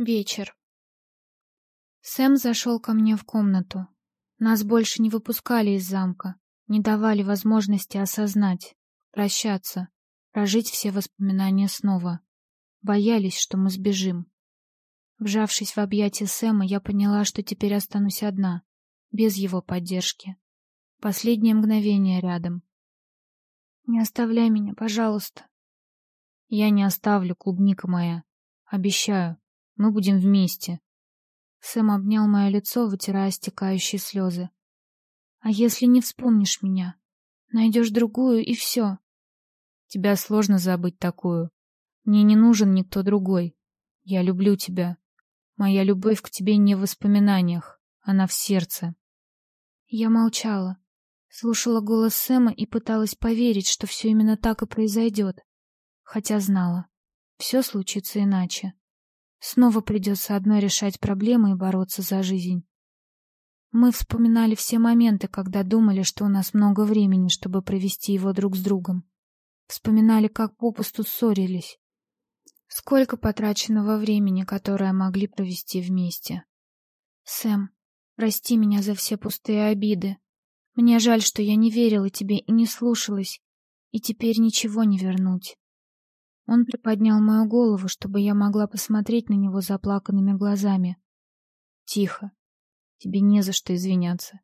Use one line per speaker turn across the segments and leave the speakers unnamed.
Вечер. Сэм зашел ко мне в комнату. Нас больше не выпускали из замка, не давали возможности осознать, прощаться, прожить все воспоминания снова. Боялись, что мы сбежим. Вжавшись в объятия Сэма, я поняла, что теперь останусь одна, без его поддержки. Последнее мгновение рядом. «Не оставляй меня, пожалуйста». «Я не оставлю, клубника моя. Обещаю». Мы будем вместе. Сэм обнял мое лицо, вытирая стекающие слезы. А если не вспомнишь меня? Найдешь другую, и все. Тебя сложно забыть такую. Мне не нужен никто другой. Я люблю тебя. Моя любовь к тебе не в воспоминаниях, она в сердце. Я молчала, слушала голос Сэма и пыталась поверить, что все именно так и произойдет. Хотя знала, все случится иначе. Снова придется одной решать проблемы и бороться за жизнь. Мы вспоминали все моменты, когда думали, что у нас много времени, чтобы провести его друг с другом. Вспоминали, как попусту ссорились. Сколько потраченного времени, которое могли провести вместе. Сэм, прости меня за все пустые обиды. Мне жаль, что я не верила тебе и не слушалась, и теперь ничего не вернуть. Он приподнял мою голову, чтобы я могла посмотреть на него заплаканными глазами. Тихо. Тебе не за что извиняться.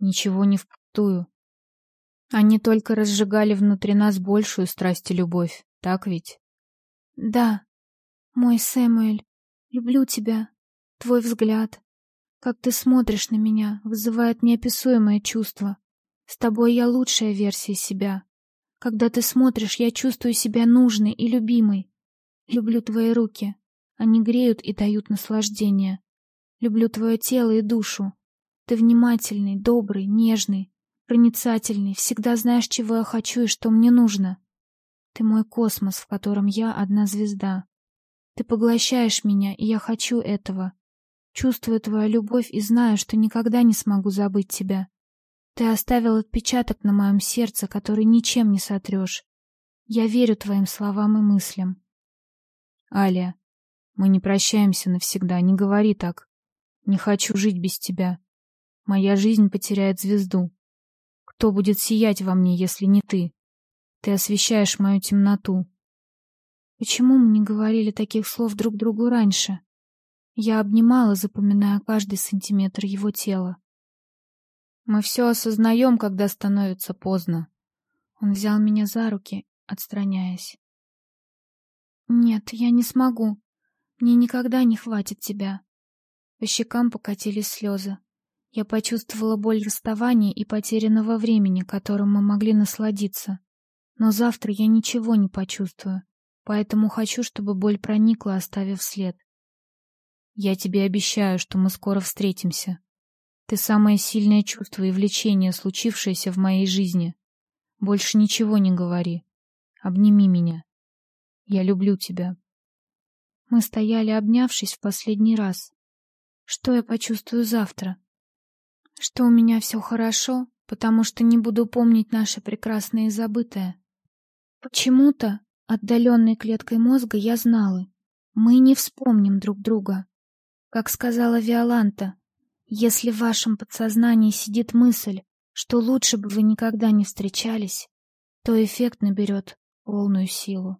Ничего не впустую. Они только разжигали внутри нас большую страсть и любовь, так ведь? Да. Мой Сэмуэль, люблю тебя. Твой взгляд, как ты смотришь на меня, вызывает неописуемое чувство. С тобой я лучшая версия себя. Когда ты смотришь, я чувствую себя нужной и любимой. Люблю твои руки. Они греют и дают наслаждение. Люблю твое тело и душу. Ты внимательный, добрый, нежный, проницательный, всегда знаешь, чего я хочу и что мне нужно. Ты мой космос, в котором я одна звезда. Ты поглощаешь меня, и я хочу этого. Чувствую твою любовь и знаю, что никогда не смогу забыть тебя. Ты оставил отпечаток на моем сердце, который ничем не сотрешь. Я верю твоим словам и мыслям. Алия, мы не прощаемся навсегда, не говори так. Не хочу жить без тебя. Моя жизнь потеряет звезду. Кто будет сиять во мне, если не ты? Ты освещаешь мою темноту. Почему мы не говорили таких слов друг другу раньше? Я обнимала, запоминая каждый сантиметр его тела. Мы все осознаем, когда становится поздно. Он взял меня за руки, отстраняясь. Нет, я не смогу. Мне никогда не хватит тебя. По щекам покатились слезы. Я почувствовала боль расставания и потерянного времени, которым мы могли насладиться. Но завтра я ничего не почувствую, поэтому хочу, чтобы боль проникла, оставив след. Я тебе обещаю, что мы скоро встретимся. Ты самое сильное чувство и влечение, случившееся в моей жизни. Больше ничего не говори. Обними меня. Я люблю тебя. Мы стояли, обнявшись в последний раз. Что я почувствую завтра? Что у меня все хорошо, потому что не буду помнить наше прекрасное и забытое. Почему-то, отдаленной клеткой мозга, я знала, мы не вспомним друг друга. Как сказала Виоланта, если в вашем подсознании сидит мысль, что лучше бы вы никогда не встречались, то эффект наберет полную силу.